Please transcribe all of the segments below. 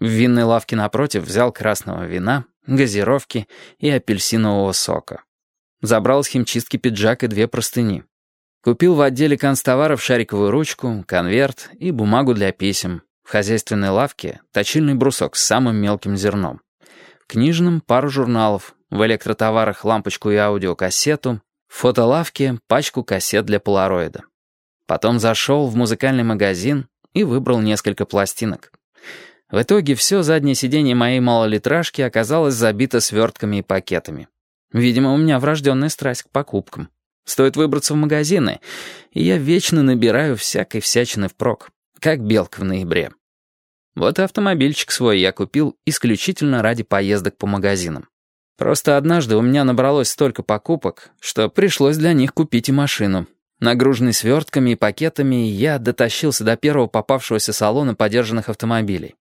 В винной лавке напротив взял красного вина, газировки и апельсинового сока. Забрал с химчистки пиджак и две простыни. Купил в отделе констоваров шариковую ручку, конверт и бумагу для писем. В хозяйственной лавке точильный брусок с самым мелким зерном. В книжном пару журналов, в электротоварах лампочку и аудиокассету, в фотолавке пачку кассет для полароида. Потом зашел в музыкальный магазин и выбрал несколько пластинок. В итоге все заднее сиденье моей малолитражки оказалось забито свертками и пакетами. Видимо, у меня врожденная страсть к покупкам. Стоит выбраться в магазины, и я вечно набираю всякой всячины впрок, как белка в ноябре. Вот и автомобильчик свой я купил исключительно ради поездок по магазинам. Просто однажды у меня набралось столько покупок, что пришлось для них купить и машину. Нагруженный свертками и пакетами, я дотащился до первого попавшегося салона подержанных автомобилей.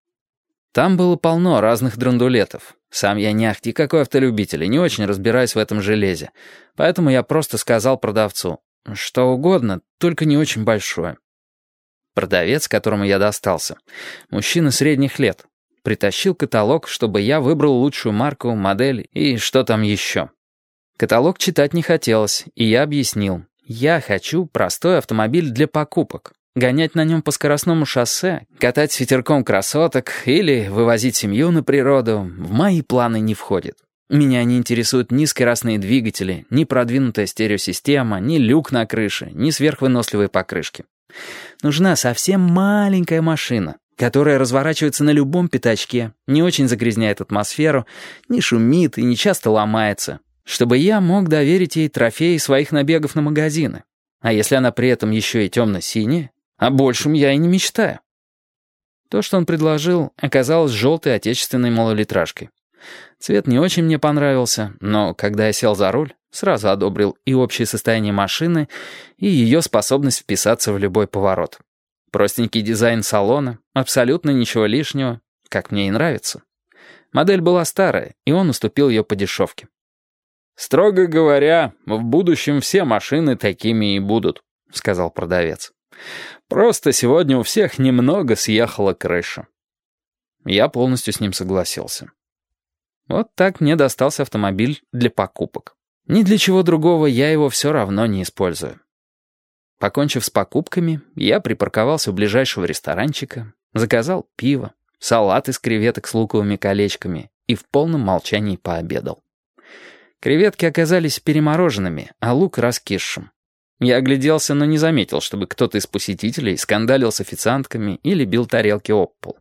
Там было полно разных драндулетов. Сам я не ахти какой автолюбитель и не очень разбираюсь в этом железе. Поэтому я просто сказал продавцу, что угодно, только не очень большое. Продавец, которому я достался, мужчина средних лет, притащил каталог, чтобы я выбрал лучшую марку, модель и что там еще. Каталог читать не хотелось, и я объяснил. Я хочу простой автомобиль для покупок. Гонять на нем по скоростному шоссе, катать с ветерком красоток или вывозить семью на природу в мои планы не входит. Меня не интересуют ни скоростные двигатели, ни продвинутая стереосистема, ни люк на крыше, ни сверхвыносливые покрышки. Нужна совсем маленькая машина, которая разворачивается на любом пятачке, не очень загрязняет атмосферу, не шумит и не часто ломается, чтобы я мог доверить ей трофеи своих набегов на магазины. А если она при этом еще и темно-синяя, о большем я и не мечтаю. То, что он предложил, оказалось желтой отечественной малолитражкой. Цвет не очень мне понравился, но когда я сел за руль, сразу одобрил и общее состояние машины, и ее способность вписаться в любой поворот. Простенький дизайн салона, абсолютно ничего лишнего, как мне и нравится. Модель была старая, и он уступил ее по дешевке. «Строго говоря, в будущем все машины такими и будут», — сказал продавец. Просто сегодня у всех немного съехала крыша. Я полностью с ним согласился. Вот так мне достался автомобиль для покупок. Ни для чего другого я его все равно не использую. Покончив с покупками, я припарковался у ближайшего ресторанчика, заказал пиво, салат из креветок с луковыми колечками и в полном молчании пообедал. Креветки оказались перемороженными, а лук раскисшим. Я огляделся, но не заметил, чтобы кто-то из посетителей скандалил с официантками или бил тарелки об пол.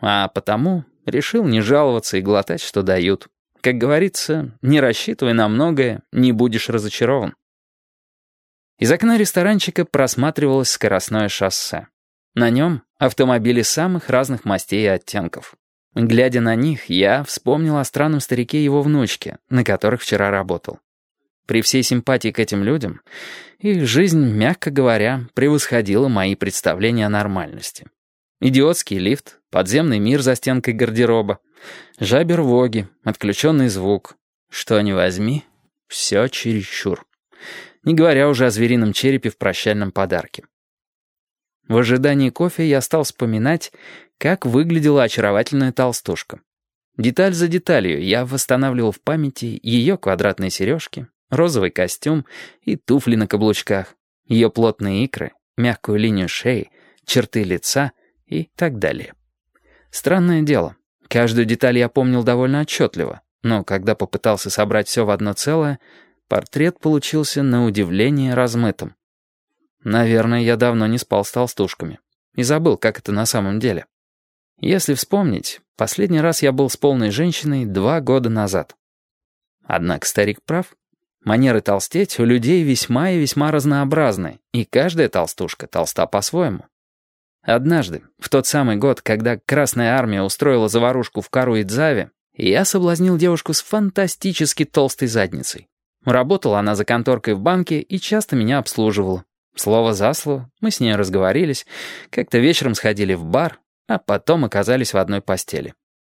А потому решил не жаловаться и глотать, что дают. Как говорится, не рассчитывай на многое, не будешь разочарован. Из окна ресторанчика просматривалось скоростное шоссе. На нем автомобили самых разных мастей и оттенков. Глядя на них, я вспомнил о странном старике его внучке, на которых вчера работал. При всей симпатии к этим людям, их жизнь, мягко говоря, превосходила мои представления о нормальности. Идиотский лифт, подземный мир за стенкой гардероба, жабер-воги, отключенный звук. Что ни возьми, все чересчур. Не говоря уже о зверином черепе в прощальном подарке. В ожидании кофе я стал вспоминать, как выглядела очаровательная толстушка. Деталь за деталью я восстанавливал в памяти ее квадратные сережки, розовый костюм и туфли на каблучках, ее плотные икры, мягкую линию шеи, черты лица и так далее. Странное дело, каждую деталь я помнил довольно отчетливо, но когда попытался собрать все в одно целое, портрет получился на удивление размытым. Наверное, я давно не спал с толстушками и забыл, как это на самом деле. Если вспомнить, последний раз я был с полной женщиной два года назад. Однако старик прав. Манеры толстеть у людей весьма и весьма разнообразны, и каждая толстушка толста по-своему. Однажды, в тот самый год, когда Красная Армия устроила заварушку в Кару-Идзаве, я соблазнил девушку с фантастически толстой задницей. Работала она за конторкой в банке и часто меня обслуживала. Слово за слово, мы с ней разговорились, как-то вечером сходили в бар, а потом оказались в одной постели.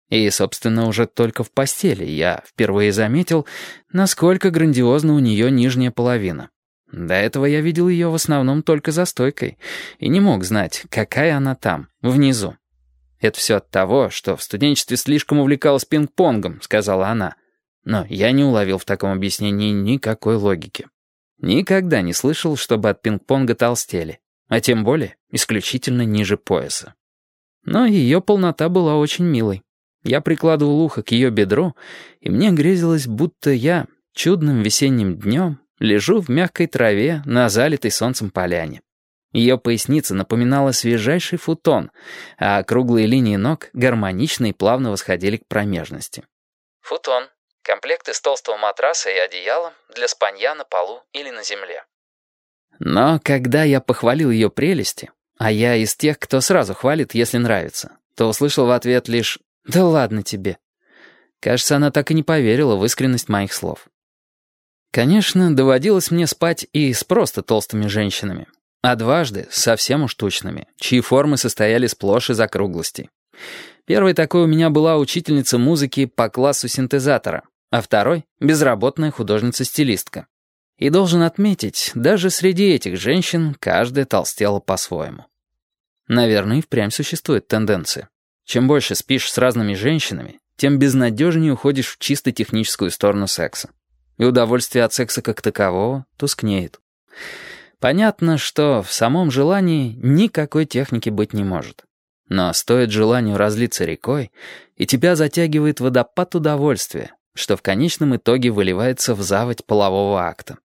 И, собственно, уже только в постели я впервые заметил, насколько грандиозна у нее нижняя половина. До этого я видел ее в основном только за стойкой и не мог знать, какая она там, внизу. «Это все от того, что в студенчестве слишком увлекалась пинг-понгом», — сказала она. Но я не уловил в таком объяснении никакой логики. Никогда не слышал, чтобы от пинг-понга толстели, а тем более исключительно ниже пояса. Но ее полнота была очень милой. Я прикладывал ухо к ее бедру, и мне грезилось, будто я чудным весенним днем лежу в мягкой траве на залитой солнцем поляне. Ее поясница напоминала свежайший футон, а круглые линии ног гармонично и плавно восходили к промежности. Футон — комплект из толстого матраса и одеяла для спанья на полу или на земле. Но когда я похвалил ее прелести, а я из тех, кто сразу хвалит, если нравится, то услышал в ответ лишь «Да ладно тебе». Кажется, она так и не поверила в искренность моих слов. Конечно, доводилось мне спать и с просто толстыми женщинами, а дважды совсем уж тучными, чьи формы состояли сплошь из округлостей. Первой такой у меня была учительница музыки по классу синтезатора, а второй — безработная художница-стилистка. И должен отметить, даже среди этих женщин каждая толстела по-своему. Наверное, и впрямь существует тенденция. Чем больше спишь с разными женщинами, тем безнадежнее уходишь в чисто техническую сторону секса. И удовольствие от секса как такового тускнеет. Понятно, что в самом желании никакой техники быть не может. Но стоит желанию разлиться рекой, и тебя затягивает водопад удовольствия, что в конечном итоге выливается в заводь полового акта.